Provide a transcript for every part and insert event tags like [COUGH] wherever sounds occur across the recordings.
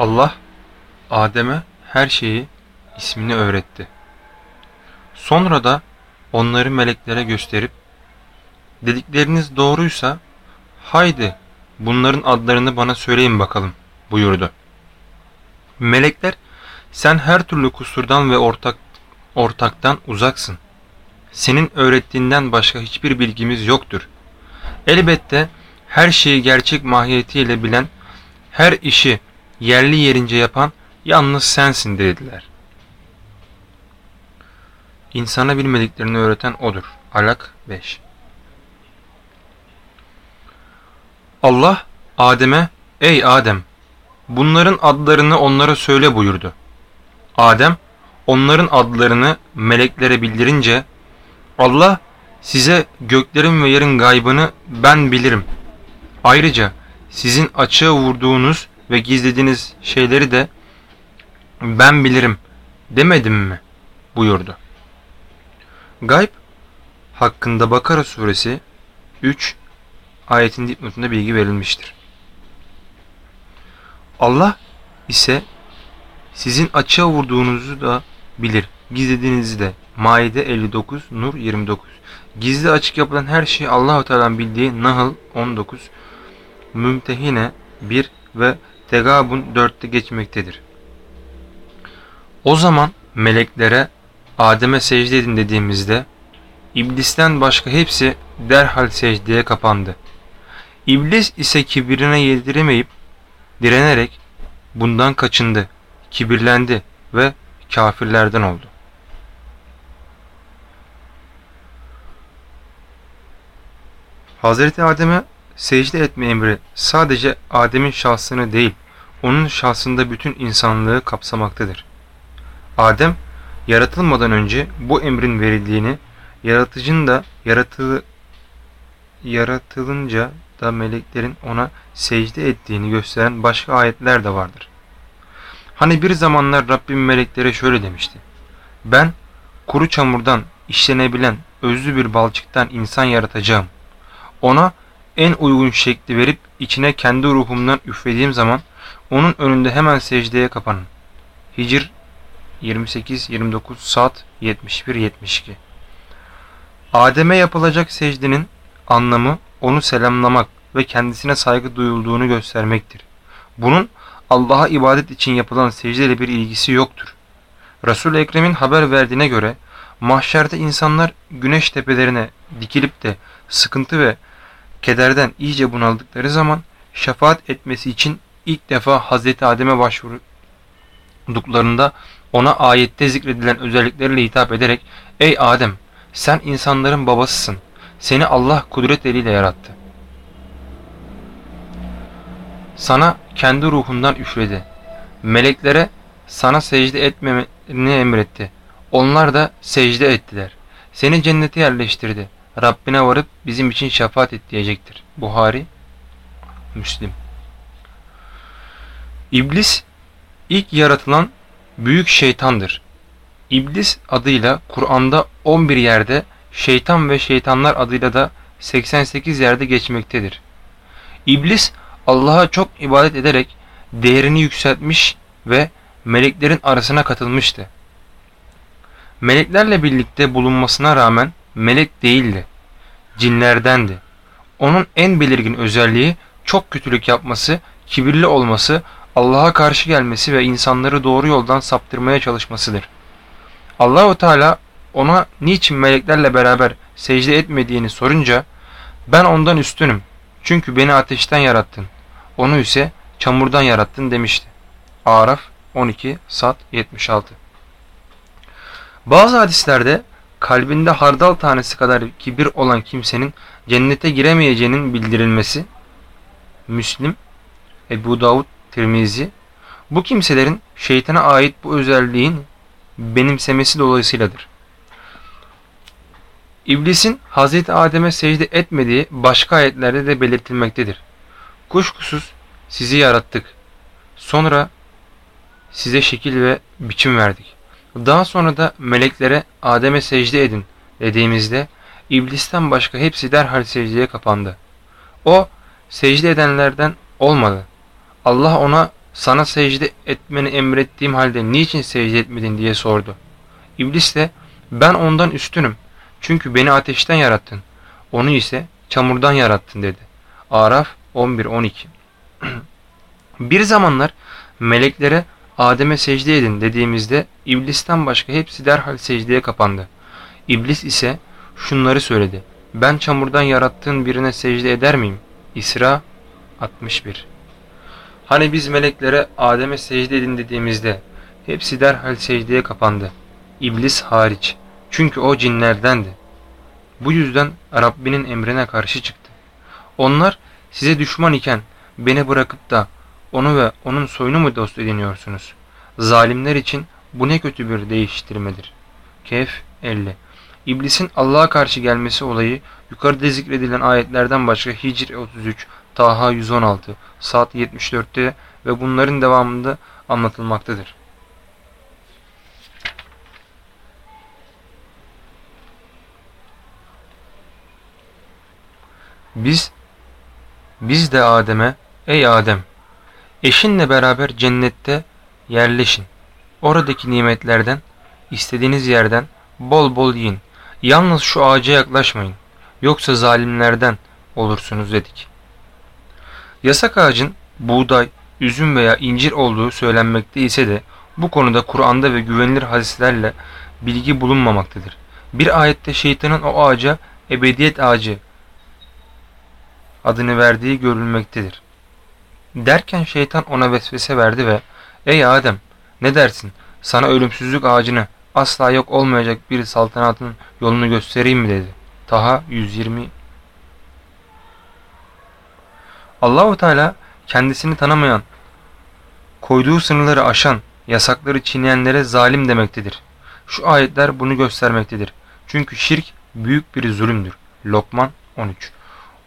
Allah Adem'e her şeyi ismini öğretti. Sonra da onları meleklere gösterip dedikleriniz doğruysa haydi bunların adlarını bana söyleyin bakalım buyurdu. Melekler sen her türlü kusurdan ve ortak ortaktan uzaksın. Senin öğrettiğinden başka hiçbir bilgimiz yoktur. Elbette her şeyi gerçek mahiyetiyle bilen, her işi yerli yerince yapan yalnız sensin dediler. İnsana bilmediklerini öğreten odur. Alak 5 Allah Adem'e ey Adem bunların adlarını onlara söyle buyurdu. Adem onların adlarını meleklere bildirince Allah size göklerin ve yerin gaybını ben bilirim. Ayrıca sizin açığa vurduğunuz ve gizlediğiniz şeyleri de ben bilirim demedim mi buyurdu. Gayb hakkında Bakara suresi 3 ayetin dipnotunda bilgi verilmiştir. Allah ise sizin açığa vurduğunuzu da bilir, gizlediğinizi de. Maide 59, Nur 29. Gizli açık yapılan her şeyi Allah-u Teala'nın bildiği Nahl 19, Mümtehine 1 ve Tegabun 4'te geçmektedir. O zaman meleklere Adem'e secde edin dediğimizde İblisten başka hepsi derhal secdeye kapandı. İblis ise kibirine yediremeyip direnerek bundan kaçındı, kibirlendi ve kafirlerden oldu. Hazreti Adem'e secde etme emri sadece Adem'in şahsını değil, onun şahsında bütün insanlığı kapsamaktadır. Adem, yaratılmadan önce bu emrin verildiğini, yaratıcının da yaratılı, yaratılınca da meleklerin ona secde ettiğini gösteren başka ayetler de vardır. Hani bir zamanlar Rabbim meleklere şöyle demişti. Ben kuru çamurdan işlenebilen özlü bir balçıktan insan yaratacağım. Ona en uygun şekli verip içine kendi ruhumdan üflediğim zaman onun önünde hemen secdeye kapanın. Hicr 28-29 saat 71-72 Adem'e yapılacak secdenin anlamı onu selamlamak ve kendisine saygı duyulduğunu göstermektir. Bunun Allah'a ibadet için yapılan secdeyle bir ilgisi yoktur. Resul-i Ekrem'in haber verdiğine göre mahşerde insanlar güneş tepelerine dikilip de sıkıntı ve kederden iyice bunaldıkları zaman şefaat etmesi için ilk defa Hazreti Adem'e başvurduklarında ona ayette zikredilen özellikleriyle hitap ederek Ey Adem sen insanların babasısın. Seni Allah kudret eliyle yarattı. Sana kendi ruhundan üfledi. Meleklere sana secde etmemeni emretti. Onlar da secde ettiler. Seni cennete yerleştirdi. Rabbine varıp bizim için şefaat et diyecektir. Buhari, Müslim. İblis ilk yaratılan büyük şeytandır. İblis adıyla Kur'an'da 11 yerde, şeytan ve şeytanlar adıyla da 88 yerde geçmektedir. İblis Allah'a çok ibadet ederek değerini yükseltmiş ve meleklerin arasına katılmıştı. Meleklerle birlikte bulunmasına rağmen melek değildi. Cinlerdendi. Onun en belirgin özelliği çok kötülük yapması, kibirli olması, Allah'a karşı gelmesi ve insanları doğru yoldan saptırmaya çalışmasıdır. Allahu Teala ona niçin meleklerle beraber secde etmediğini sorunca ben ondan üstünüm çünkü beni ateşten yarattın onu ise çamurdan yarattın demişti. Araf 12 Sat 76 Bazı hadislerde kalbinde hardal tanesi kadar kibir olan kimsenin cennete giremeyeceğinin bildirilmesi Müslim, Ebu Davud, Tirmizi bu kimselerin şeytana ait bu özelliğin benimsemesi dolayısıyladır. İblisin Hazreti Adem'e secde etmediği başka ayetlerde de belirtilmektedir. Kuşkusuz sizi yarattık. Sonra size şekil ve biçim verdik. Daha sonra da meleklere Adem'e secde edin dediğimizde iblisten başka hepsi derhal secdeye kapandı. O secde edenlerden olmadı. Allah ona sana secde etmeni emrettiğim halde niçin secde etmedin diye sordu. İblis de ben ondan üstünüm. Çünkü beni ateşten yarattın. Onu ise çamurdan yarattın dedi. Araf 11-12 [CLEARS THROAT] Bir zamanlar meleklere Adem'e secde edin dediğimizde iblisten başka hepsi derhal secdeye kapandı. İblis ise şunları söyledi. Ben çamurdan yarattığın birine secde eder miyim? İsra 61 Hani biz meleklere Adem'e secde edin dediğimizde hepsi derhal secdeye kapandı. İblis hariç. Çünkü o cinlerdendi. Bu yüzden Rabbinin emrine karşı çıktı. Onlar size düşman iken beni bırakıp da onu ve onun soyunu mu dost ediniyorsunuz? Zalimler için bu ne kötü bir değiştirmedir. Kehf 50 İblisin Allah'a karşı gelmesi olayı yukarıda zikredilen ayetlerden başka Hicr 33, Taha 116, Saat 74'te ve bunların devamında anlatılmaktadır. Biz biz de Adem'e ey Adem eşinle beraber cennette yerleşin. Oradaki nimetlerden istediğiniz yerden bol bol yiyin. Yalnız şu ağaca yaklaşmayın. Yoksa zalimlerden olursunuz dedik. Yasak ağacın buğday, üzüm veya incir olduğu söylenmekte ise de bu konuda Kur'an'da ve güvenilir hadislerle bilgi bulunmamaktadır. Bir ayette şeytanın o ağaca ebediyet ağacı adını verdiği görülmektedir. Derken şeytan ona vesvese verdi ve ''Ey Adem ne dersin sana ölümsüzlük ağacını asla yok olmayacak bir saltanatın yolunu göstereyim mi?'' dedi. Taha 120 Allahu Teala kendisini tanımayan, koyduğu sınırları aşan, yasakları çiğneyenlere zalim demektedir. Şu ayetler bunu göstermektedir. Çünkü şirk büyük bir zulümdür. Lokman 13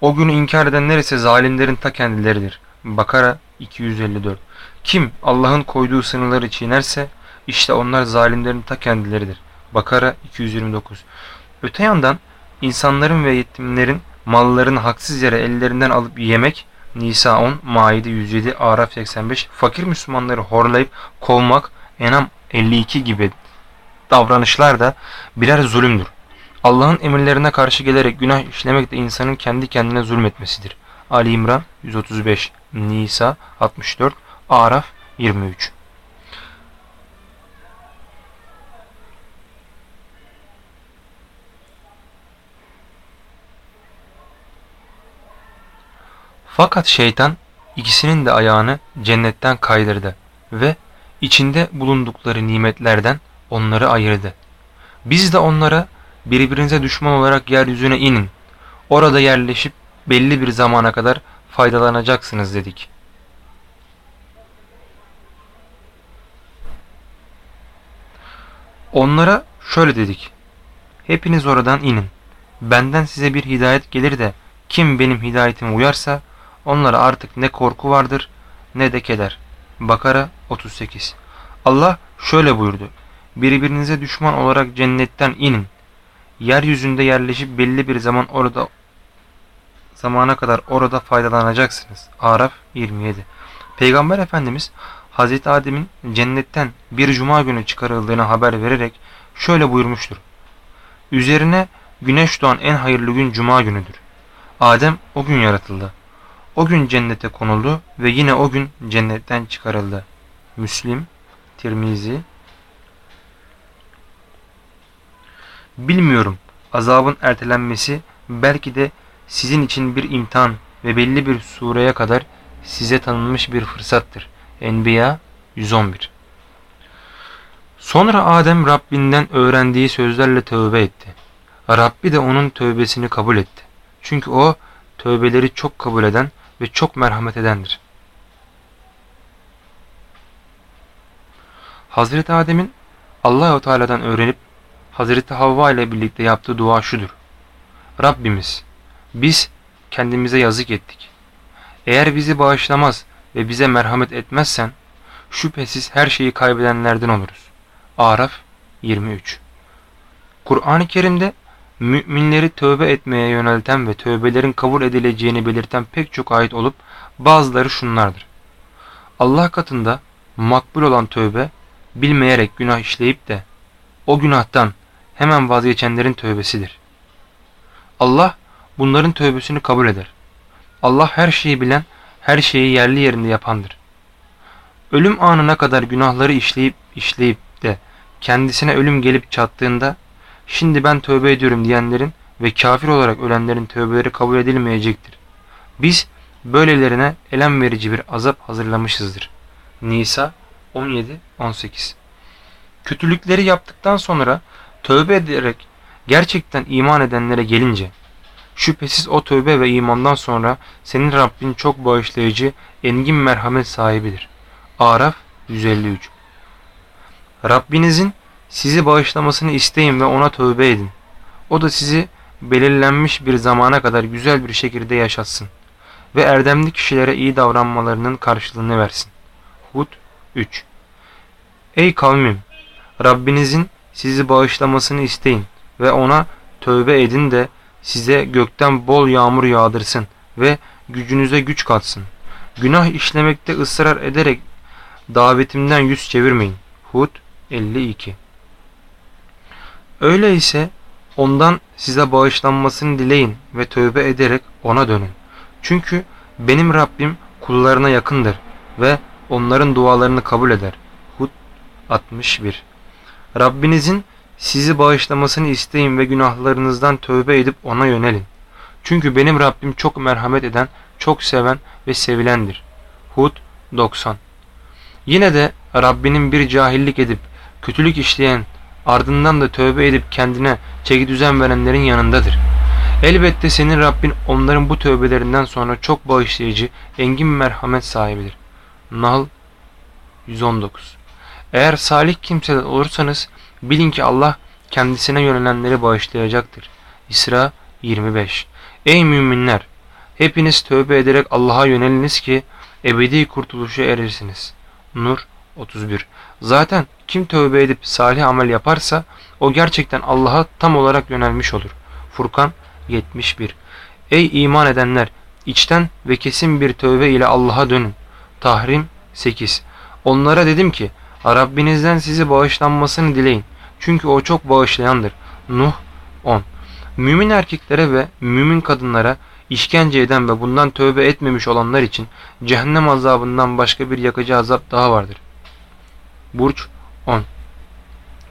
O günü inkar edenler ise zalimlerin ta kendileridir. Bakara 254 Kim Allah'ın koyduğu sınırları çiğnerse işte onlar zalimlerin ta kendileridir. Bakara 229 Öte yandan insanların ve yetimlerin mallarını haksız yere ellerinden alıp yemek Nisa 10, Maide 107, Araf 85 fakir Müslümanları horlayıp kovmak Enam 52 gibi davranışlar da birer zulümdür. Allah'ın emirlerine karşı gelerek günah işlemek de insanın kendi kendine zulmetmesidir. Ali İmran 135, Nisa 64, Araf 23 Fakat şeytan ikisinin de ayağını cennetten kaydırdı ve içinde bulundukları nimetlerden onları ayırdı. Biz de onlara birbirinize düşman olarak yeryüzüne inin. Orada yerleşip belli bir zamana kadar faydalanacaksınız dedik. Onlara şöyle dedik. Hepiniz oradan inin. Benden size bir hidayet gelir de kim benim hidayetime uyarsa Onlara artık ne korku vardır ne de keder. Bakara 38 Allah şöyle buyurdu. Birbirinize düşman olarak cennetten inin. Yeryüzünde yerleşip belli bir zaman orada zamana kadar orada faydalanacaksınız. Araf 27 Peygamber Efendimiz Hazreti Adem'in cennetten bir cuma günü çıkarıldığını haber vererek şöyle buyurmuştur. Üzerine güneş doğan en hayırlı gün cuma günüdür. Adem o gün yaratıldı. O gün cennete konuldu ve yine o gün cennetten çıkarıldı. Müslim, Tirmizi. Bilmiyorum azabın ertelenmesi belki de sizin için bir imtihan ve belli bir sureye kadar size tanınmış bir fırsattır. Enbiya 111 Sonra Adem Rabbinden öğrendiği sözlerle tövbe etti. Rabbi de onun tövbesini kabul etti. Çünkü o tövbeleri çok kabul eden ve çok merhamet edendir. Hazreti Adem'in Allahu Teala'dan öğrenip Hazreti Havva ile birlikte yaptığı dua şudur. Rabbimiz biz kendimize yazık ettik. Eğer bizi bağışlamaz ve bize merhamet etmezsen şüphesiz her şeyi kaybedenlerden oluruz. Araf 23 Kur'an-ı Kerim'de müminleri tövbe etmeye yönelten ve tövbelerin kabul edileceğini belirten pek çok ayet olup bazıları şunlardır. Allah katında makbul olan tövbe bilmeyerek günah işleyip de o günahtan hemen vazgeçenlerin tövbesidir. Allah bunların tövbesini kabul eder. Allah her şeyi bilen, her şeyi yerli yerinde yapandır. Ölüm anına kadar günahları işleyip işleyip de kendisine ölüm gelip çattığında şimdi ben tövbe ediyorum diyenlerin ve kafir olarak ölenlerin tövbeleri kabul edilmeyecektir. Biz böylelerine elem verici bir azap hazırlamışızdır. Nisa 17-18 Kötülükleri yaptıktan sonra tövbe ederek gerçekten iman edenlere gelince şüphesiz o tövbe ve imandan sonra senin Rabbin çok bağışlayıcı, engin merhamet sahibidir. Araf 153 Rabbinizin sizi bağışlamasını isteyin ve ona tövbe edin. O da sizi belirlenmiş bir zamana kadar güzel bir şekilde yaşatsın ve erdemli kişilere iyi davranmalarının karşılığını versin. Hud 3 Ey kavmim! Rabbinizin sizi bağışlamasını isteyin ve ona tövbe edin de size gökten bol yağmur yağdırsın ve gücünüze güç katsın. Günah işlemekte ısrar ederek davetimden yüz çevirmeyin. Hud 52 Öyleyse ondan size bağışlanmasını dileyin ve tövbe ederek ona dönün. Çünkü benim Rabbim kullarına yakındır ve onların dualarını kabul eder. Hud 61 Rabbinizin sizi bağışlamasını isteyin ve günahlarınızdan tövbe edip ona yönelin. Çünkü benim Rabbim çok merhamet eden, çok seven ve sevilendir. Hud 90 Yine de Rabbinin bir cahillik edip kötülük işleyen ardından da tövbe edip kendine çeki düzen verenlerin yanındadır. Elbette senin Rabbin onların bu tövbelerinden sonra çok bağışlayıcı, engin merhamet sahibidir. Nahl 119 Eğer salih kimseler olursanız bilin ki Allah kendisine yönelenleri bağışlayacaktır. İsra 25 Ey müminler! Hepiniz tövbe ederek Allah'a yöneliniz ki ebedi kurtuluşa erirsiniz. Nur 31 Zaten kim tövbe edip salih amel yaparsa o gerçekten Allah'a tam olarak yönelmiş olur. Furkan 71 Ey iman edenler! içten ve kesin bir tövbe ile Allah'a dönün. Tahrim 8 Onlara dedim ki Rabbinizden sizi bağışlanmasını dileyin. Çünkü o çok bağışlayandır. Nuh 10 Mümin erkeklere ve mümin kadınlara işkence eden ve bundan tövbe etmemiş olanlar için cehennem azabından başka bir yakıcı azap daha vardır. Burç 10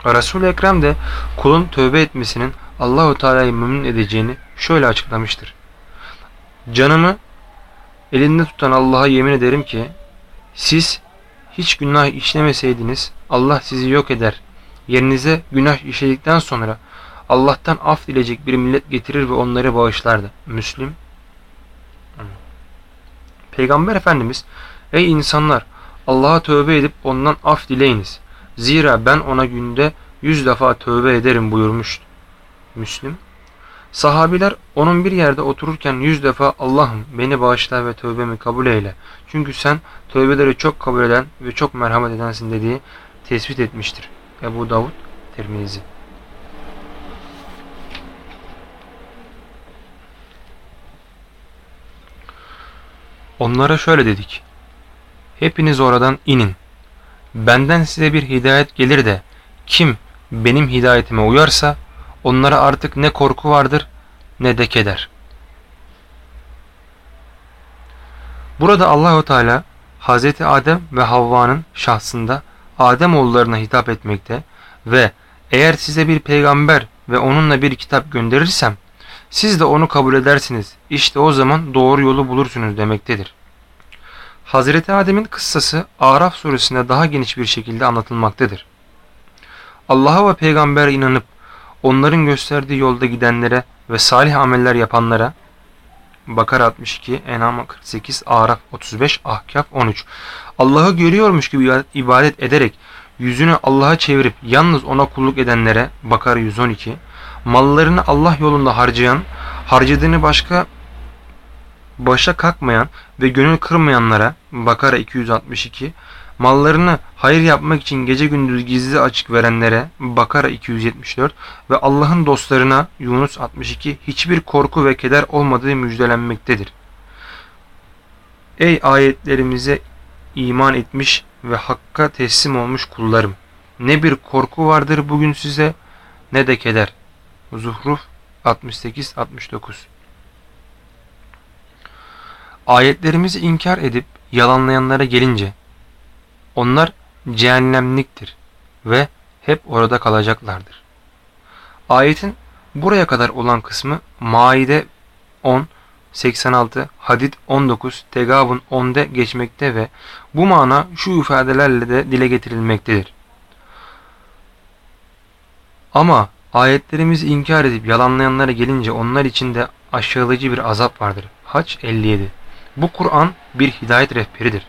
Resul-i Ekrem de kulun tövbe etmesinin Allahu Teala'yı memnun edeceğini şöyle açıklamıştır. Canımı elinde tutan Allah'a yemin ederim ki siz hiç günah işlemeseydiniz Allah sizi yok eder. Yerinize günah işledikten sonra Allah'tan af dileyecek bir millet getirir ve onları bağışlardı. Müslüm Peygamber Efendimiz Ey insanlar Allah'a tövbe edip ondan af dileyiniz. Zira ben ona günde yüz defa tövbe ederim buyurmuştu. Müslüm Sahabiler onun bir yerde otururken yüz defa Allah'ım beni bağışla ve tövbemi kabul eyle. Çünkü sen tövbeleri çok kabul eden ve çok merhamet edensin dediği tespit etmiştir. Ebu Davud Tirmizi Onlara şöyle dedik. Hepiniz oradan inin. Benden size bir hidayet gelir de kim benim hidayetime uyarsa onlara artık ne korku vardır ne de keder. Burada Allahu Teala Hazreti Adem ve Havva'nın şahsında Adem oğullarına hitap etmekte ve eğer size bir peygamber ve onunla bir kitap gönderirsem siz de onu kabul edersiniz. İşte o zaman doğru yolu bulursunuz demektedir. Hazreti Adem'in kıssası Araf suresinde daha geniş bir şekilde anlatılmaktadır. Allah'a ve peygamber inanıp onların gösterdiği yolda gidenlere ve salih ameller yapanlara Bakara 62, Enam 48, Araf 35, Ahkaf 13. Allah'ı görüyormuş gibi ibadet ederek yüzünü Allah'a çevirip yalnız ona kulluk edenlere Bakara 112, mallarını Allah yolunda harcayan, harcadığını başka başa kalkmayan ve gönül kırmayanlara Bakara 262, mallarını hayır yapmak için gece gündüz gizli açık verenlere Bakara 274 ve Allah'ın dostlarına Yunus 62 hiçbir korku ve keder olmadığı müjdelenmektedir. Ey ayetlerimize iman etmiş ve Hakk'a teslim olmuş kullarım. Ne bir korku vardır bugün size ne de keder. Zuhruf 68-69 Ayetlerimizi inkar edip yalanlayanlara gelince onlar cehennemliktir ve hep orada kalacaklardır. Ayetin buraya kadar olan kısmı Maide 10, 86, Hadid 19, Tegabun 10'de geçmekte ve bu mana şu ifadelerle de dile getirilmektedir. Ama ayetlerimizi inkar edip yalanlayanlara gelince onlar için de aşağılayıcı bir azap vardır. Haç 57 Bu Kur'an bir hidayet rehberidir.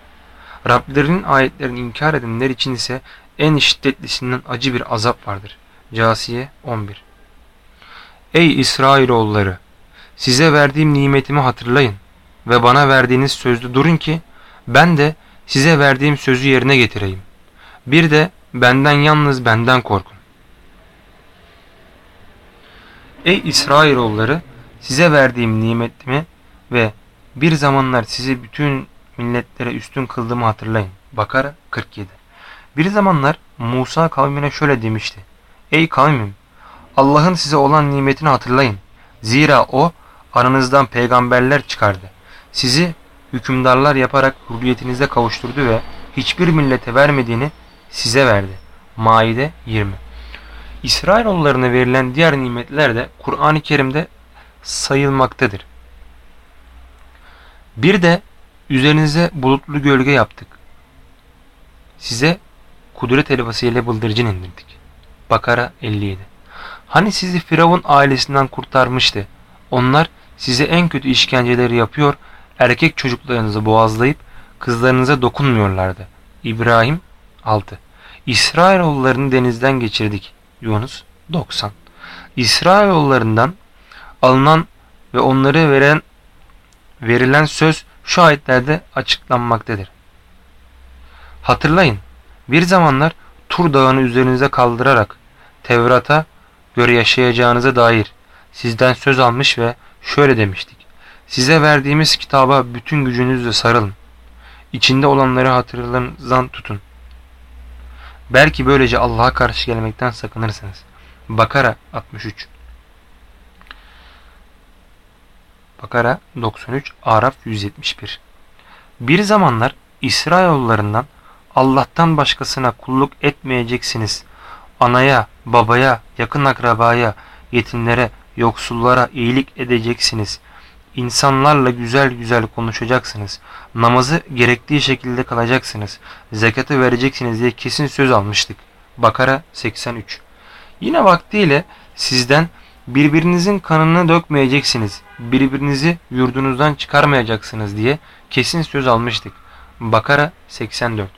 Rablerinin ayetlerini inkar edenler için ise en şiddetlisinden acı bir azap vardır. Casiye 11 Ey İsrailoğulları! Size verdiğim nimetimi hatırlayın ve bana verdiğiniz sözde durun ki ben de size verdiğim sözü yerine getireyim. Bir de benden yalnız benden korkun. Ey İsrailoğulları! Size verdiğim nimetimi ve bir zamanlar sizi bütün milletlere üstün kıldığımı hatırlayın. Bakara 47 Bir zamanlar Musa kavmine şöyle demişti. Ey kavmim! Allah'ın size olan nimetini hatırlayın. Zira o aranızdan peygamberler çıkardı. Sizi hükümdarlar yaparak hürriyetinize kavuşturdu ve hiçbir millete vermediğini size verdi. Maide 20 İsrailoğullarına verilen diğer nimetler de Kur'an-ı Kerim'de sayılmaktadır. Bir de üzerinize bulutlu gölge yaptık. Size kudret helvası ile bıldırcın indirdik. Bakara 57 Hani sizi Firavun ailesinden kurtarmıştı. Onlar size en kötü işkenceleri yapıyor, erkek çocuklarınızı boğazlayıp kızlarınıza dokunmuyorlardı. İbrahim 6 İsrailoğullarını denizden geçirdik. Yunus 90 İsrailoğullarından alınan ve onları veren verilen söz şu ayetlerde açıklanmaktadır. Hatırlayın, bir zamanlar Tur dağını üzerinize kaldırarak Tevrat'a göre yaşayacağınıza dair sizden söz almış ve şöyle demiştik. Size verdiğimiz kitaba bütün gücünüzle sarılın. İçinde olanları hatırlarınızdan tutun. Belki böylece Allah'a karşı gelmekten sakınırsınız. Bakara 63 Bakara 93 Araf 171 Bir zamanlar İsrailoğullarından Allah'tan başkasına kulluk etmeyeceksiniz. Anaya, babaya, yakın akrabaya, yetimlere, yoksullara iyilik edeceksiniz. İnsanlarla güzel güzel konuşacaksınız. Namazı gerektiği şekilde kalacaksınız. Zekatı vereceksiniz diye kesin söz almıştık. Bakara 83 Yine vaktiyle sizden birbirinizin kanını dökmeyeceksiniz. Birbirinizi yurdunuzdan çıkarmayacaksınız diye kesin söz almıştık. Bakara 84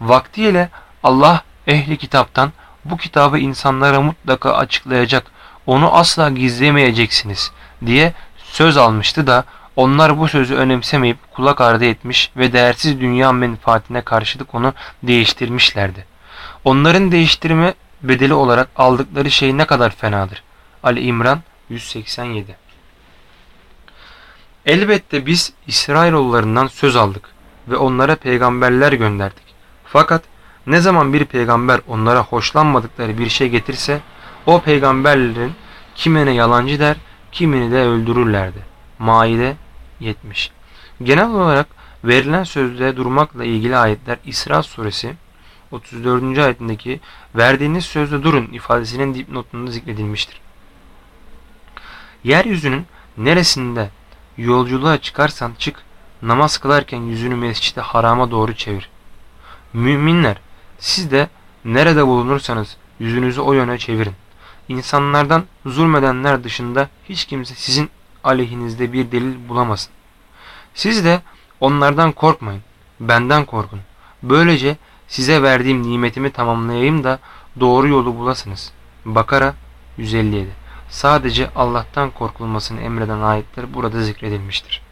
Vaktiyle Allah ehli kitaptan bu kitabı insanlara mutlaka açıklayacak, onu asla gizlemeyeceksiniz diye söz almıştı da onlar bu sözü önemsemeyip kulak ardı etmiş ve değersiz dünya menfaatine karşılık onu değiştirmişlerdi. Onların değiştirme bedeli olarak aldıkları şey ne kadar fenadır. Ali İmran 187 Elbette biz İsrailoğullarından söz aldık ve onlara peygamberler gönderdik. Fakat ne zaman bir peygamber onlara hoşlanmadıkları bir şey getirse o peygamberlerin kimine yalancı der, kimini de öldürürlerdi. Maide 70 Genel olarak verilen sözde durmakla ilgili ayetler İsra suresi 34. ayetindeki verdiğiniz sözde durun ifadesinin dipnotunda zikredilmiştir. Yeryüzünün neresinde yolculuğa çıkarsan çık, namaz kılarken yüzünü mescide harama doğru çevir. Müminler siz de nerede bulunursanız yüzünüzü o yöne çevirin. İnsanlardan zulmedenler dışında hiç kimse sizin aleyhinizde bir delil bulamasın. Siz de onlardan korkmayın, benden korkun. Böylece size verdiğim nimetimi tamamlayayım da doğru yolu bulasınız. Bakara 157 Sadece Allah'tan korkulmasını emreden ayetler burada zikredilmiştir.